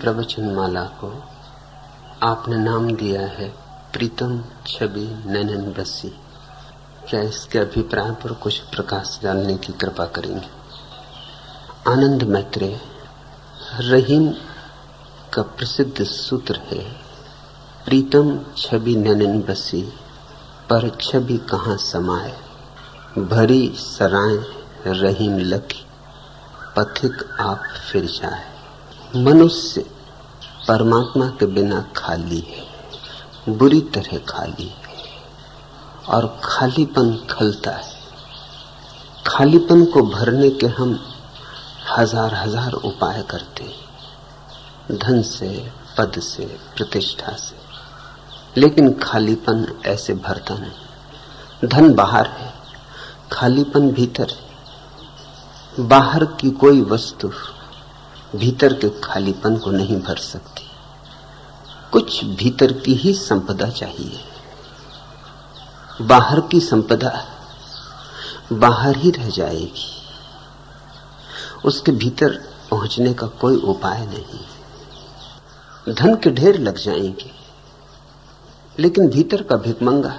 प्रवचन माला को आपने नाम दिया है, प्रीतम छवि नैनन बसी क्या इसके अभिप्राय पर कुछ प्रकाश डालने की कृपा करेंगे? आनंद मैत्रेय, रहीम का प्रसिद्ध सूत्र है, प्रीतम छवि नैनन बसी पर छवि कहाँ समाये? भरी सराय रहीम लखी पथिक आप फिर जाए। मनुष्य परमात्मा के बिना खाली है, बुरी तरह खाली है, और खालीपन खलता है। खालीपन को भरने के हम हज़ार हज़ार उपाय करते हैं, धन से, पद से, प्रतिष्ठा से। लेकिन खालीपन ऐसे भरता नहीं। धन बाहर है, खालीपन भीतर है। बाहर की कोई वस्तु भीतर के खालीपन को नहीं भर सकती। कुछ भीतर की ही संपदा चाहिए। बाहर की संपदा बाहर ही रह जाएगी। उसके भीतर पहुँचने का कोई उपाय नहीं। धन के ढेर लग जाएँगे, लेकिन भीतर का भिकमंगा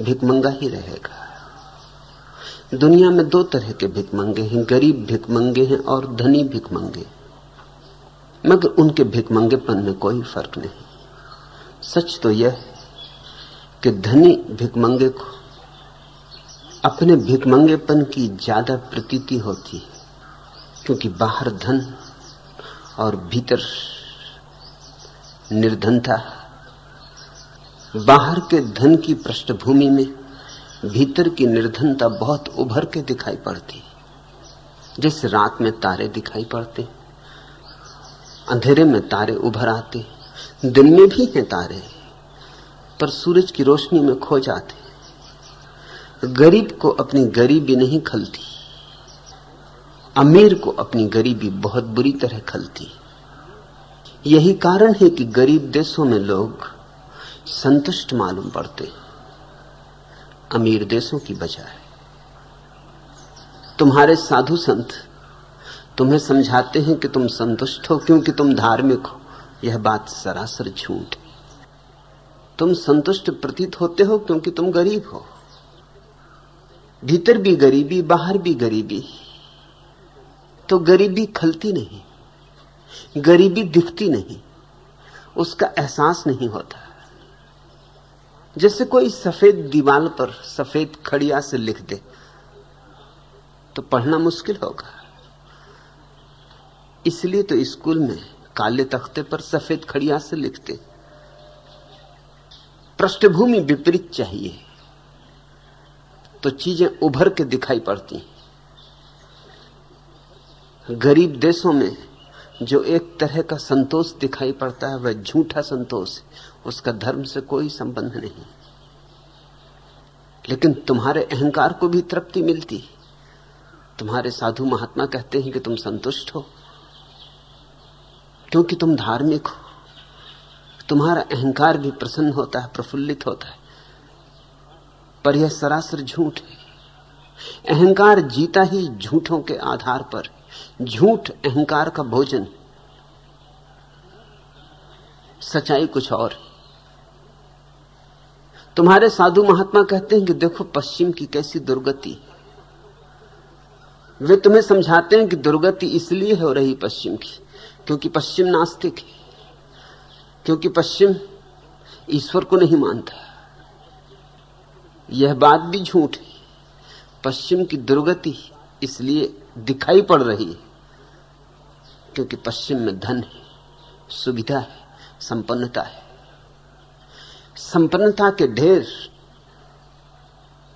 भिकमंगा ही रहेगा। दुनिया में दो तरह के भिकमंगे हैं, गरीब भिकमंगे हैं और धनी भिकमंगे। मगर उनके भिकमंगेपन में कोई फ़र्क नहीं। सच तो यह है कि धनी भिकमंगे को अपने भिकमंगेपन की ज़्यादा प्रतीति होती है, क्योंकि बाहर धन और भीतर निर्धनता। बाहर के धन की पृष्ठभूमि में भीतर की निर्धनता बहुत उभर के दिखाई पड़ती। जैसे रात में तारे दिखाई पड़ते, अंधेरे में तारे उभर आते, दिन में भी हैं तारे, पर सूरज की रोशनी में खो जाते। गरीब को अपनी गरीबी नहीं खलती, अमीर को अपनी गरीबी बहुत बुरी तरह खलती। यही कारण है कि गरीब देशों में लोग संतुष्ट मालूम पड़ते। हैं अमीर देशों की बजाय। तुम्हारे साधु संत तुम्हें समझाते हैं कि तुम संतुष्ट हो क्योंकि तुम धार्मिक हो। यह बात सरासर झूठ। तुम संतुष्ट प्रतीत होते हो क्योंकि तुम गरीब हो। भीतर भी गरीबी, बाहर भी गरीबी। तो गरीबी खलती नहीं। गरीबी दिखती नहीं। उसका एहसास नहीं होता। जैसे कोई सफ़ेद दीवार पर सफ़ेद खड़िया से लिख दे तो पढ़ना मुश्किल होगा। इसलिए तो स्कूल में काले तख्ते पर सफ़ेद खड़िया से लिखते पृष्ठभूमि विपरीत चाहिए तो चीज़ें उभर के दिखाई पड़ती गरीब देशों में जो एक तरह का संतोष दिखाई पड़ता है, वह झूठा संतोष उसका धर्म से कोई संबंध नहीं। लेकिन तुम्हारे अहंकार को भी तृप्ति मिलती। तुम्हारे साधु महात्मा कहते हैं कि तुम संतुष्ट हो। क्योंकि तुम धार्मिक हो। तुम्हारा अहंकार भी प्रसन्न होता है, प्रफुल्लित होता है। पर यह सरासर झूठ है। अहंकार जीता ही झूठों के आधार पर। झूठ अहंकार का भोजन सच्चाई कुछ और है। तुम्हारे साधु महात्मा कहते हैं कि देखो पश्चिम की कैसी दुर्गति वे तुम्हें समझाते हैं कि दुर्गति इसलिए हो रही पश्चिम की, क्योंकि पश्चिम नास्तिक है। क्योंकि पश्चिम ईश्वर को नहीं मानता। यह बात भी झूठ है। पश्चिम की दुर्गति इसलिए दिखाई पड़ रही है, क्योंकि पश्चिम में धन है, सुविधा है, संपन्नता है। संपन्नता के ढेर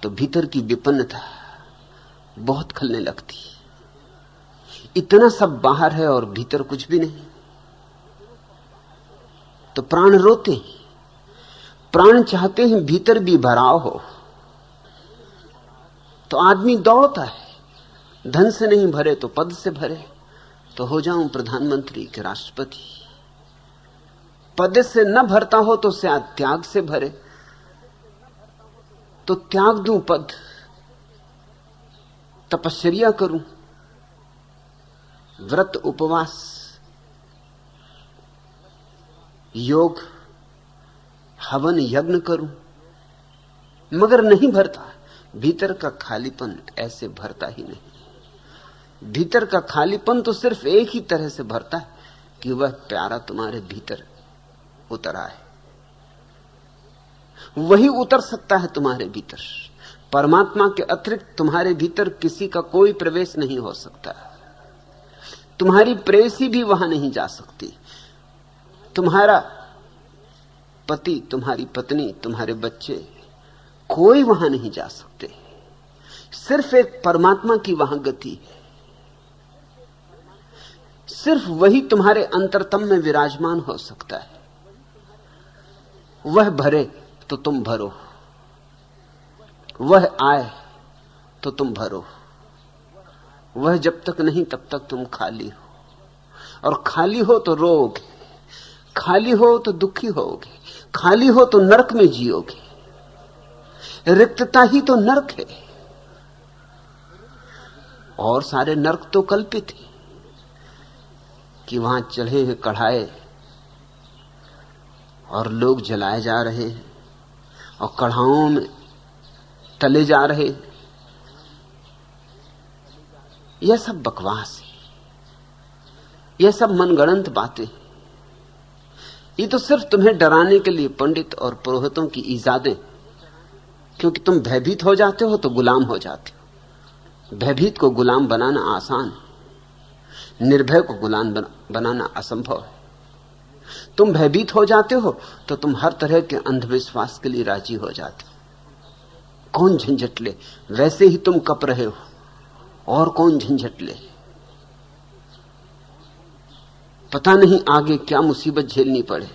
तो भीतर की विपन्नता बहुत खलने लगती इतना सब बाहर है और भीतर कुछ भी नहीं। तो प्राण रोते प्राण चाहते हैं भीतर भी भराव हो। तो आदमी दौड़ता है। धन से नहीं भरे तो पद से भरे। तो हो जाऊँ प्रधानमंत्री के राष्ट्रपति। पद से न भरता हो तो शायद त्याग से भरे। तो त्याग दू पद? तपश्चर्या करूँ? व्रत उपवास? योग? हवन यज्ञ करूँ? मगर नहीं भरता। भीतर का खालीपन ऐसे भरता ही नहीं। भीतर का खालीपन तो सिर्फ़ एक ही तरह से भरता है कि वह प्यारा तुम्हारे भीतर उतर आए वही उतर सकता है तुम्हारे भीतर। परमात्मा के अतिरिक्त तुम्हारे भीतर किसी का कोई प्रवेश नहीं हो सकता। तुम्हारी प्रेसी भी वहाँ नहीं जा सकती। तुम्हारा पति, तुम्हारी पत्नी, तुम्हारे बच्चे कोई वहाँ नहीं जा सकते। सिर्फ़ एक परमात्मा की वहाँ गति है। सिर्फ़ वही तुम्हारे अंतरतम में विराजमान हो सकता है। वह भरे तो तुम भरो। वह आए तो तुम भरो। वह जब तक नहीं तब तक तुम खाली हो। और खाली हो तो रोगे, खाली हो तो दुखी होगे, खाली हो तो नरक में जियोगे। रिक्तता ही तो नरक है। और सारे नरक तो कल्पित है कि वहाँ चढ़े हैं कढ़ाए और लोग जलाए जा रहे हैं और कढ़ाओं में तले जा रहे यह सब बकवास है। यह सब मनगणंत बातें ये तो सिर्फ़ तुम्हें डराने के लिए पंडित और पुरोहितों की ईजादें क्योंकि तुम भयभीत हो जाते हो तो गुलाम हो जाते हो। भयभीत को गुलाम बनाना आसान निर्भय को गुलाम बनाना असंभव है। तुम भयभीत हो जाते हो तो तुम हर तरह के अंधविश्वास के लिए राज़ी हो जाते हो। कौन झंझट ले? वैसे ही तुम कप रहे हो। और कौन झंझट ले? पता नहीं आगे क्या मुसीबत झेलनी पड़े।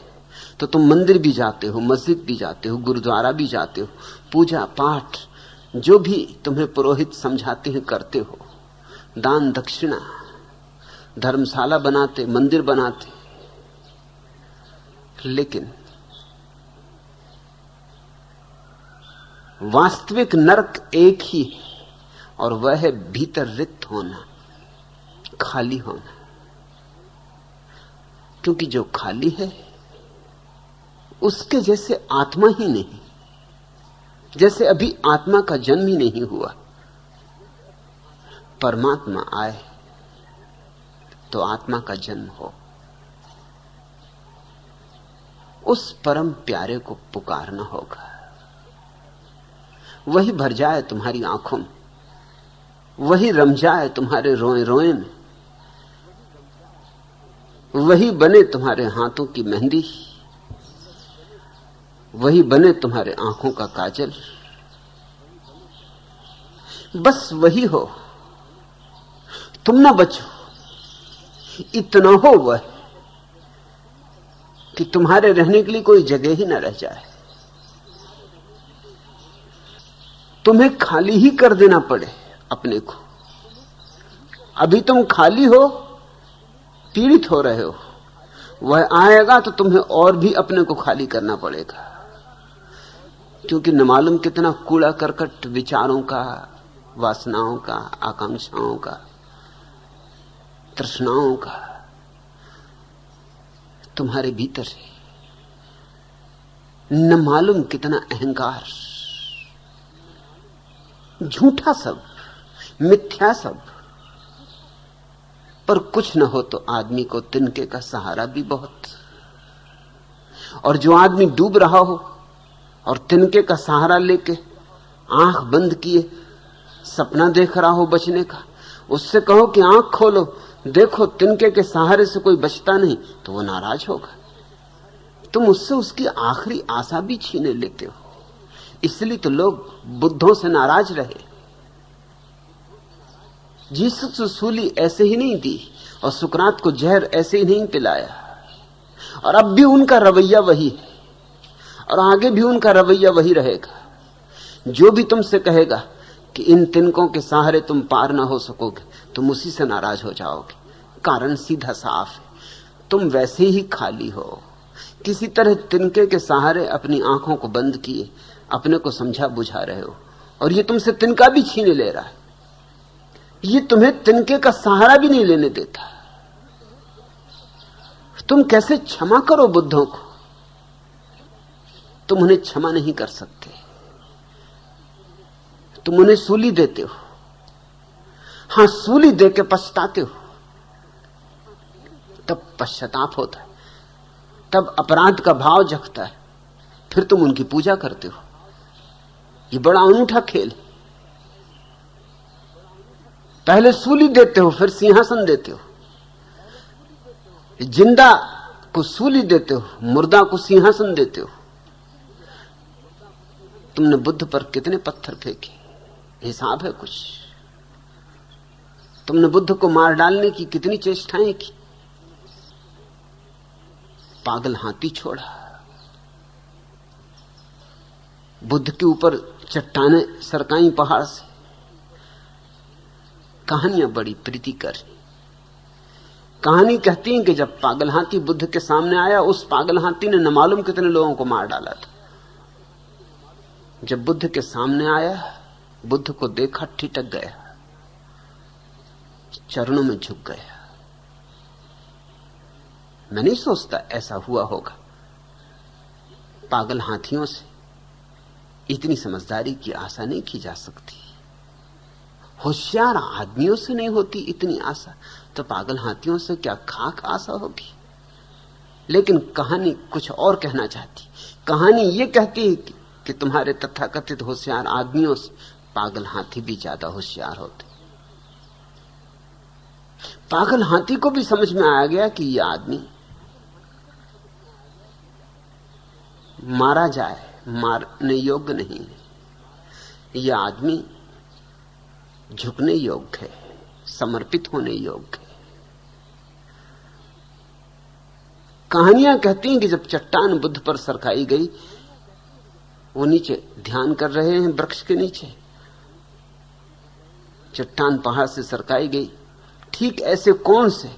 तो तुम मंदिर भी जाते हो, मस्जिद भी जाते हो, गुरुद्वारा भी जाते हो, पूजा पाठ, जो भी तुम्हें पुरोहित समझाते हैं करते हो। दान दक्षिणा, धर्मशाला बनाते, मंदिर बनाते लेकिन वास्तविक नरक एक ही है और वह है भीतर रिक्त होना, खाली होना। क्योंकि जो खाली है, उसके जैसे आत्मा ही नहीं। जैसे अभी आत्मा का जन्म ही नहीं हुआ। परमात्मा आए तो आत्मा का जन्म हो। उस परम प्यारे को पुकारना होगा। वही भर जाए तुम्हारी आँखों में, वही रम जाए तुम्हारे रोए रोए में, वही बने तुम्हारे हाथों की मेहंदी, वही बने तुम्हारे आँखों का काजल। बस वही हो, तुम ना बचो, इतना हो वह। कि तुम्हारे रहने के लिए कोई जगह ही ना रह जाए। तुम्हें खाली ही कर देना पड़े अपने को। अभी तुम खाली हो, पीड़ित हो रहे हो, वह आएगा तो तुम्हें और भी अपने को खाली करना पड़ेगा। क्योंकि न मालूम कितना कूड़ा करकट विचारों का, वासनाओं का, आकांक्षाओं का, तृष्णाओं का तुम्हारे भीतर है। न मालूम कितना अहंकार, झूठा सब, मिथ्या सब। पर कुछ न हो तो आदमी को तिनके का सहारा भी बहुत। और जो आदमी डूब रहा हो और तिनके का सहारा लेके आँख बंद किए, सपना देख रहा हो बचने का, उससे कहो कि आँख खोलो देखो तिनके के सहारे से कोई बचता नहीं तो वो नाराज़ होगा। तुम उससे उसकी आखिरी आशा भी छीने लेते हो। इसलिए तो लोग बुद्धों से नाराज़ रहे। जीसस सूली ऐसे ही नहीं दी, और सुकरात को जहर ऐसे ही नहीं पिलाया। और अब भी उनका रवैया वही है, और आगे भी उनका रवैया वही रहेगा। जो भी तुमसे कहेगा कि इन तिनकों के सहारे तुम पार ना हो सकोगे तुम उसी से नाराज़ हो जाओगे। कारण सीधा साफ़ है। तुम वैसे ही खाली हो। किसी तरह तिनके के सहारे अपनी आँखों को बंद किए, अपने को समझा बुझा रहे हो। और ये तुमसे तिनका भी छीन ले रहा है। ये तुम्हें तिनके का सहारा भी नहीं लेने देता। तुम कैसे क्षमा करो बुद्धों को? तुम उन्हें क्षमा नहीं कर सकते। तुम उन्हें सूली देते हो। हाँ, सूली दे के पछताते हो। तब पश्चाताप होता है। तब अपराध का भाव जगता है। फिर तुम उनकी पूजा करते हो। ये बड़ा अनूठा खेल पहले सूली देते हो, फिर सिंहासन देते हो। ज़िंदा को सूली देते हो, मुर्दा को सिंहासन देते हो। तुमने बुद्ध पर कितने पत्थर फेंके? हिसाब है कुछ। तुमने बुद्ध को मार डालने की कितनी चेष्टाएँ की? पागल हाथी छोड़ा। बुद्ध के ऊपर चट्टाने सरकाई पहाड़ से। कहानियाँ बड़ी प्रीतिकर कहानी कहती है कि जब पागल हाथी बुद्ध के सामने आया, उस पागल हाथी ने न मालूम कितने लोगों को मार डाला था। जब बुद्ध के सामने आया, बुद्ध को देखा, ठिटक गया। चरणों में झुक गया। मैं नहीं सोचता ऐसा हुआ होगा। पागल हाथियों से इतनी समझदारी की आशा नहीं की जा सकती। होशियार आदमियों से नहीं होती इतनी आशा। तो पागल हाथियों से क्या खाक आशा होगी? लेकिन कहानी कुछ और कहना चाहती। कहानी ये कहती है कि, कि तुम्हारे तथाकथित होशियार आदमियों से पागल हाथी भी ज़्यादा होशियार होते। पागल हाथी को भी समझ में आ गया कि यह आदमी मारा जाए, मारने योग्य नहीं है। यह आदमी झुकने योग्य है, समर्पित होने योग्य है। कहानियाँ कहती हैं कि जब चट्टान बुद्ध पर सरकाई गई, वो नीचे ध्यान कर रहे हैं वृक्ष के नीचे। चट्टान पहाड़ से सरकाई गई। ठीक ऐसे कौन से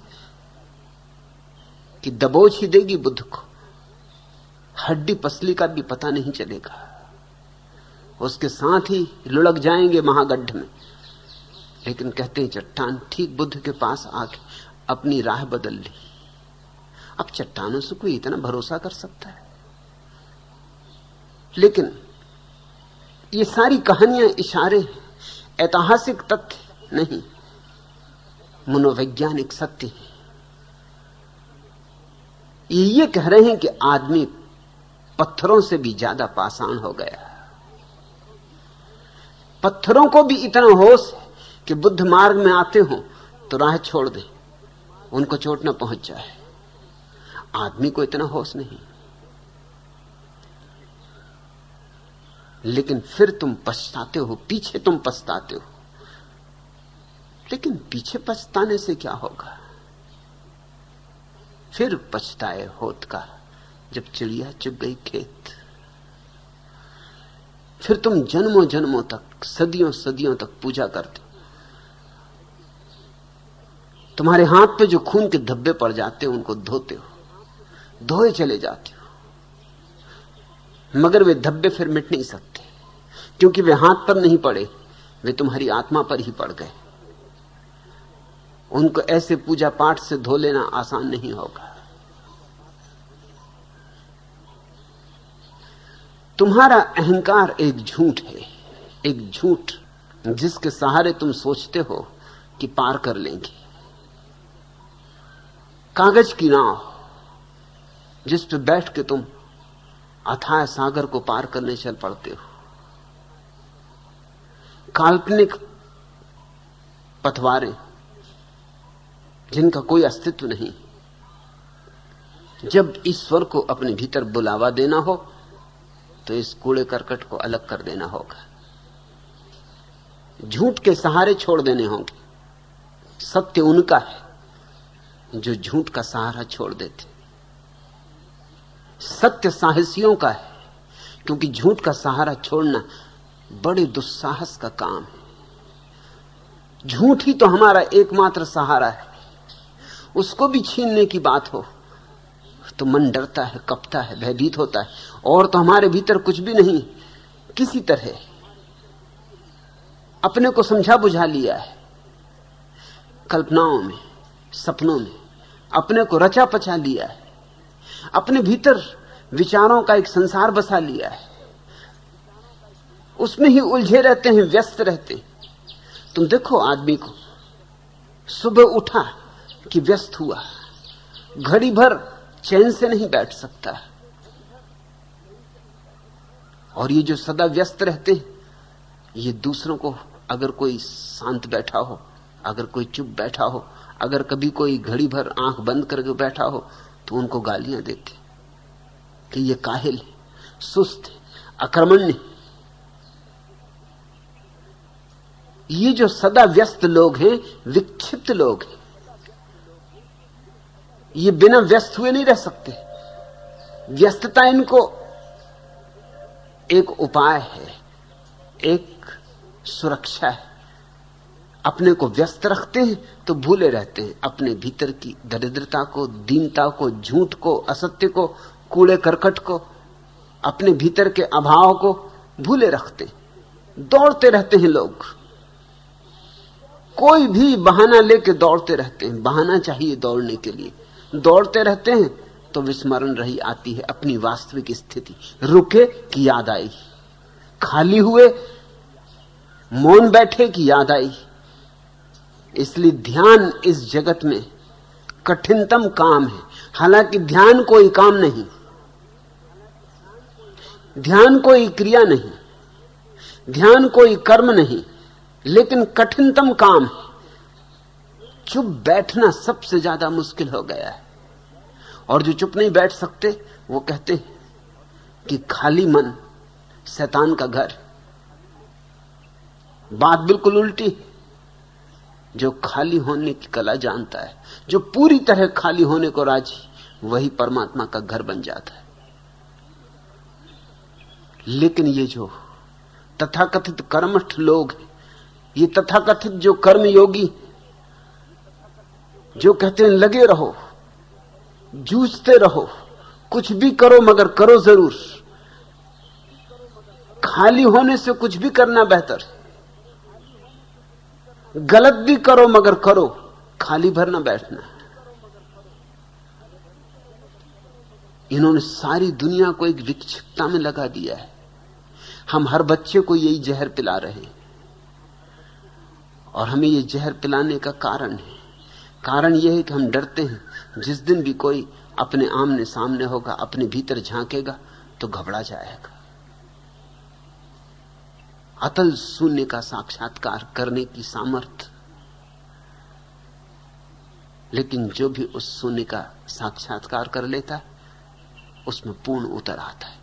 कि दबोच ही देगी बुद्ध को? हड्डी पसली का भी पता नहीं चलेगा। उसके साथ ही लुढ़क जाएँगे महागढ़ में। लेकिन कहते हैं, चट्टान ठीक बुद्ध के पास आके अपनी राह बदल ली। अब चट्टानों से कोई इतना भरोसा कर सकता है? लेकिन ये सारी कहानियाँ इशारे हैं, ऐतिहासिक तथ्य नहीं। मनोवैज्ञानिक सत्य है। ये कह रहे हैं कि आदमी पत्थरों से भी ज़्यादा पाषाण हो गया। पत्थरों को भी इतना होश है कि बुद्ध मार्ग में आते हो तो राह छोड़ दे, उनको चोट ना पहुँच जाए। आदमी को इतना होश नहीं। लेकिन फिर तुम पछताते हो, पीछे तुम पछताते हो। लेकिन पीछे पछताने से क्या होगा? फिर पछताए होत का, जब चिड़िया चुग गई खेत। फिर तुम जन्मों जन्मों तक सदियों सदियों तक पूजा करते तुम्हारे हाथ पे जो खून के धब्बे पड़ जाते हो, उनको धोते हो। धोए चले जाते हो। मगर वे धब्बे फिर मिट नहीं सकते, क्योंकि वे हाथ पर नहीं पड़े, वे तुम्हारी आत्मा पर ही पड़ गए। उनको ऐसे पूजा पाठ से धो लेना आसान नहीं होगा। तुम्हारा अहंकार एक झूठ है, एक झूठ जिसके सहारे तुम सोचते हो कि पार कर लेंगे। कागज़ की नाव जिस पे बैठ के तुम अथाय सागर को पार करने चल पड़ते हो। काल्पनिक पथवारे जिनका कोई अस्तित्व नहीं। जब ईश्वर को अपने भीतर बुलावा देना हो तो इस कूड़े करकट को अलग कर देना होगा। झूठ के सहारे छोड़ देने होंगे। सत्य उनका है, जो झूठ का सहारा छोड़ देते। सत्य साहसियों का है, क्योंकि झूठ का सहारा छोड़ना बड़े दुस्साहस का काम है। झूठ ही तो हमारा एकमात्र सहारा है। उसको भी छीनने की बात हो। तो मन डरता है, कपता है, भयभीत होता है। और तो हमारे भीतर कुछ भी नहीं। किसी तरह। अपने को समझा बुझा लिया है। कल्पनाओं में, सपनों में, अपने को रचा पचा लिया है। अपने भीतर विचारों का एक संसार बसा लिया है। उसमें ही उलझे रहते हैं, व्यस्त रहते हैं। तुम देखो आदमी को। सुबह उठा कि व्यस्त हुआ। घड़ी भर चैन से नहीं बैठ सकता। और ये जो सदा व्यस्त रहते ये दूसरों को अगर कोई शांत बैठा हो, अगर कोई चुप बैठा हो, अगर कभी कोई घड़ी भर आँख बंद करके बैठा हो तो उनको गालियाँ देते कि ये काहिल है, सुस्त है, अक्रमण्य ये जो सदा व्यस्त लोग हैं, विक्षिप्त लोग हैं ये बिना व्यस्त हुए नहीं रह सकते। व्यस्तता इनको एक उपाय है, एक सुरक्षा है। अपने को व्यस्त रखते हैं तो भूले रहते हैं। अपने भीतर की दरिद्रता को, दीनता को, झूठ को, असत्य को, कूड़े करकट को, अपने भीतर के अभाव को भूले रखते दौड़ते रहते हैं लोग। कोई भी बहाना लेके दौड़ते रहते हैं। बहाना चाहिए दौड़ने के लिए। दौड़ते रहते हैं तो विस्मरण रही आती है अपनी वास्तविक स्थिति। रुके की याद आई। खाली हुए, मौन बैठे की याद आई। इसलिए ध्यान इस जगत में कठिनतम काम है। हालाँकि ध्यान कोई काम नहीं। ध्यान कोई क्रिया नहीं। ध्यान कोई कर्म नहीं, लेकिन कठिनतम काम है। चुप बैठना सबसे ज़्यादा मुश्किल हो गया है। और जो चुप नहीं बैठ सकते, वो कहते कि खाली मन शैतान का घर। बात बिल्कुल उल्टी जो खाली होने की कला जानता है, जो पूरी तरह खाली होने को राज़ी, वही परमात्मा का घर बन जाता है। लेकिन ये जो तथाकथित कर्मठ लोग ये तथाकथित जो कर्म योगी जो कहते हैं, लगे रहो। जूझते रहो। कुछ भी करो मगर करो ज़रूर। खाली होने से कुछ भी करना बेहतर। गलत भी करो मगर करो। खाली भरना बैठना। इन्होंने सारी दुनिया को एक विक्षिप्तता में लगा दिया है। हम हर बच्चे को यही जहर पिला रहे हैं। और हमें ये जहर पिलाने का कारण है। कारण यह है कि हम डरते हैं। जिस दिन भी कोई अपने आमने सामने होगा, अपने भीतर झांकेगा तो घबरा जाएगा। अतल शून्य का साक्षात्कार करने की सामर्थ। लेकिन जो भी उस शून्य का साक्षात्कार कर लेता है उसमें पूर्ण उतर आता है।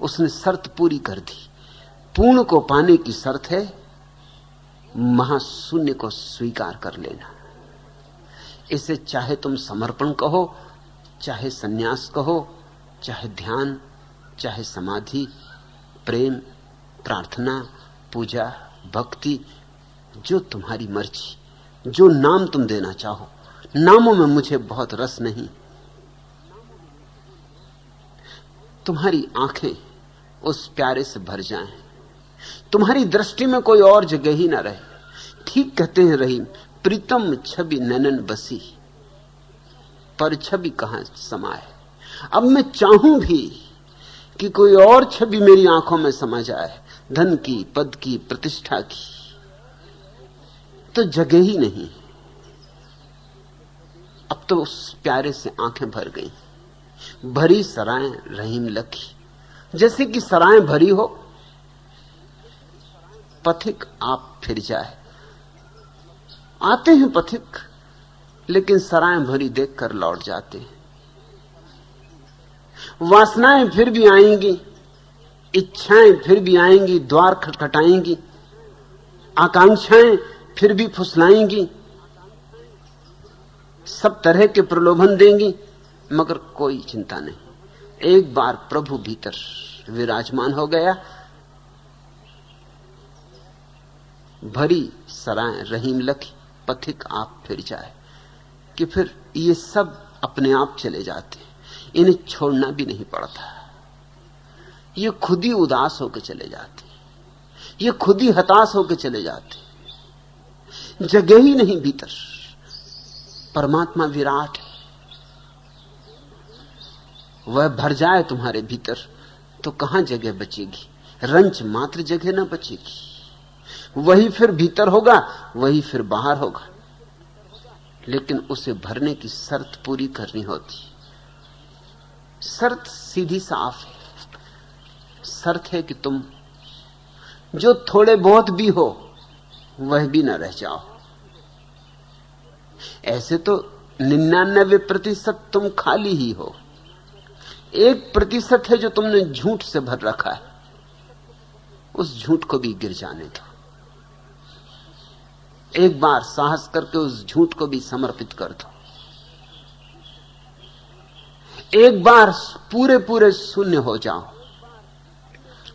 उसने शर्त पूरी कर दी। पूर्ण को पाने की शर्त है, महाशून्य को स्वीकार कर लेना। इसे चाहे तुम समर्पण कहो, चाहे सन्यास कहो, चाहे ध्यान, चाहे समाधि, प्रेम, प्रार्थना, पूजा, भक्ति, जो तुम्हारी मर्ज़ी, जो नाम तुम देना चाहो। नामों में मुझे बहुत रस नहीं। तुम्हारी आँखें उस प्यारे से भर जाएँ। तुम्हारी दृष्टि में कोई और जगह ही ना रहे। ठीक कहते हैं रहीम प्रीतम छवि ननन बसी। पर छवि कहाँ समाए अब मैं चाहूँ भी कि कोई और छवि मेरी आँखों में समा जाए, धन की, पद की, प्रतिष्ठा की। तो जगह ही नहीं। अब तो उस प्यारे से आँखें भर गई। भरी सराय रहीम लखी। जैसे कि सराय भरी हो, पथिक आप फिर जाए। आते हैं पथिक, लेकिन सराय भरी देखकर लौट जाते हैं। वासनाएँ फिर भी आएँगी, इच्छाएँ फिर भी आएँगी, द्वार खटखटाएँगी, आकांक्षाएँ फिर भी फुसलाएँगी। सब तरह के प्रलोभन देंगी, मगर कोई चिंता नहीं। एक बार प्रभु भीतर विराजमान हो गया, भरी सराय रहीम लखी पथिक आप फिर जाए, कि फिर ये सब अपने आप चले जाते इन्हें छोड़ना भी नहीं पड़ता। ये खुद ही उदास होकर चले जाते ये खुद ही हताश होकर चले जाते जगह ही नहीं भीतर। परमात्मा विराट है। वह भर जाए तुम्हारे भीतर तो कहाँ जगह बचेगी? रंच मात्र जगह ना बचेगी। वही फिर भीतर होगा, वही फिर बाहर होगा। लेकिन उसे भरने की शर्त पूरी करनी होती। शर्त सीधी साफ़ है। शर्त है कि तुम जो थोड़े बहुत भी हो, वह भी न रह जाओ। ऐसे तो निन्यानबे प्रतिशत तुम खाली ही हो। एक प्रतिशत है जो तुमने झूठ से भर रखा है। उस झूठ को भी गिर जाने दो। एक बार साहस करके उस झूठ को भी समर्पित कर दो। एक बार पूरे पूरे शून्य हो जाओ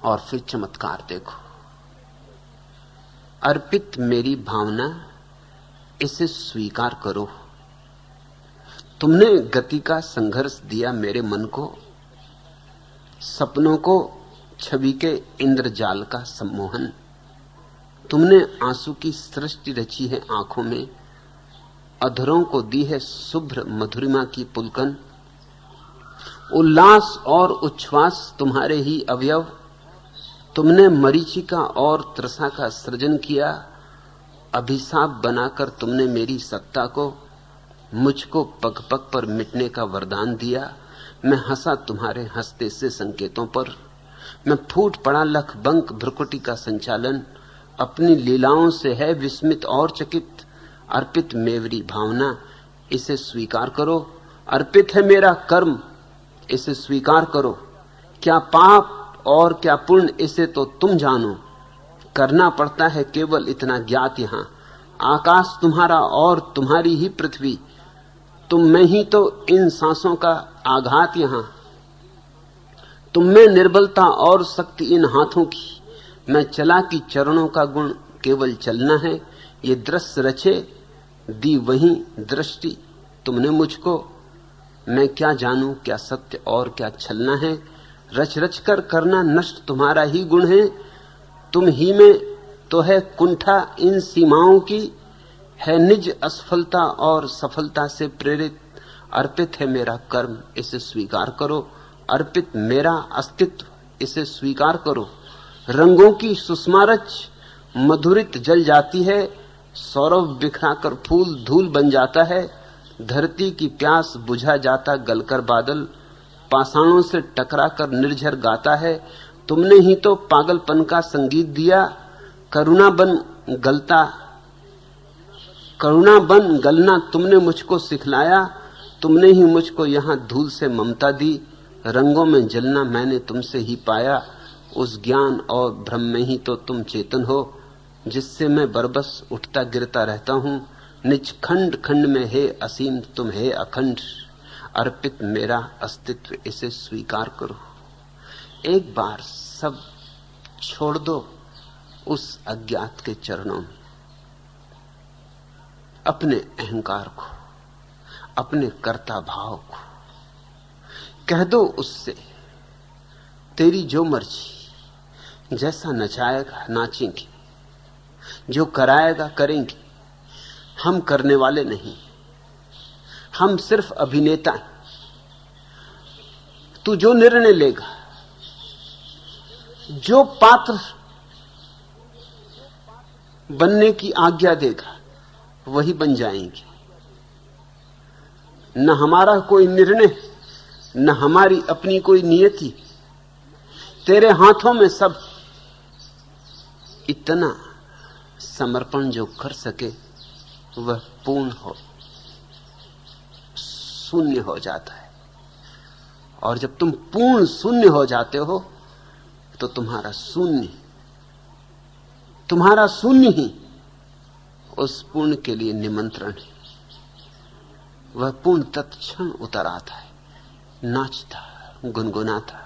और फिर चमत्कार देखो। अर्पित मेरी भावना, इसे स्वीकार करो। तुमने गति का संघर्ष दिया मेरे मन को, सपनों को छवि के इंद्रजाल का सम्मोहन। तुमने आँसू की सृष्टि रची है आँखों में, अधरों को दी है शुभ्र मधुरिमा की पुलकन। उल्लास और उच्छ्वास तुम्हारे ही अवयव। तुमने मरीचिका और त्रसा का सृजन किया। अभिशाप बनाकर तुमने मेरी सत्ता को, मुझको पग पग पर मिटने का वरदान दिया। मैं हंसा तुम्हारे हँसते से संकेतों पर। मैं फूट पड़ा लख बंक भ्रुकुटी का संचालन। अपनी लीलाओं से है विस्मित और चकित। अर्पित मेवरी भावना, इसे स्वीकार करो। अर्पित है मेरा कर्म, इसे स्वीकार करो। क्या पाप और क्या पुण्य, इसे तो तुम जानो। करना पड़ता है केवल इतना ज्ञात यहाँ। आकाश तुम्हारा और तुम्हारी ही पृथ्वी। तुम में ही तो इन सांसों का आघात यहाँ। तुम में निर्बलता और शक्ति इन हाथों की। मैं चला कि चरणों का गुण केवल चलना है। ये दृश्य रचे, दी वही दृष्टि। तुमने मुझको, मैं क्या जानू, क्या सत्य और क्या छलना है? रच रच कर करना नष्ट तुम्हारा ही गुण है। तुम ही में तो है कुंठा इन सीमाओं की। है निज असफलता और सफलता से प्रेरित। अर्पित है मेरा कर्म, इसे स्वीकार करो। अर्पित मेरा अस्तित्व, इसे स्वीकार करो। रंगों की सुषमारच मधुरित जल जाती है सौरभ बिखराकर फूल धूल बन जाता है, धरती की प्यास बुझा जाता गलकर बादल, पाषाणों से टकराकर निर्झर गाता है, तुमने ही तो पागलपन का संगीत दिया, करुणा बन गलता, करुणा बन गलना तुमने मुझको सिखलाया, तुमने ही मुझको यहाँ धूल से ममता दी, रंगों में जलना मैंने तुमसे ही पाया उस ज्ञान और भ्रम में ही तो तुम चेतन हो, जिससे मैं बरबस उठता गिरता रहता हूँ। निज खंड खंड में हे असीम, तुम हे अखंड। अर्पित मेरा अस्तित्व इसे स्वीकार करो। एक बार सब छोड़ दो उस अज्ञात के चरणों में। अपने अहंकार को, अपने कर्ता भाव को कह दो उससे, तेरी जो मर्ज़ी। जैसा नचाएगा, नाचेंगे। जो कराएगा, करेंगे। हम करने वाले नहीं। हम सिर्फ़ अभिनेता हैं। तू जो निर्णय लेगा, जो पात्र बनने की आज्ञा देगा, वही बन जाएँगे। न हमारा कोई निर्णय, न हमारी अपनी कोई नियति। तेरे हाथों में सब इतना समर्पण जो कर सके, वह पूर्ण हो, शून्य हो जाता है। और जब तुम पूर्ण शून्य हो जाते हो तो तुम्हारा शून्य तुम्हारा शून्य ही उस पूर्ण के लिए निमंत्रण है। वह पूर्ण तत्क्षण उतर आता है, नाचता, गुनगुनाता,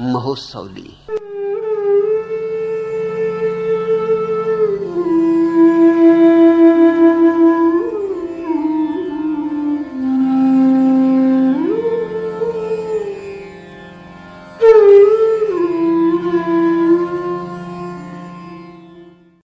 महोत्सव लिए।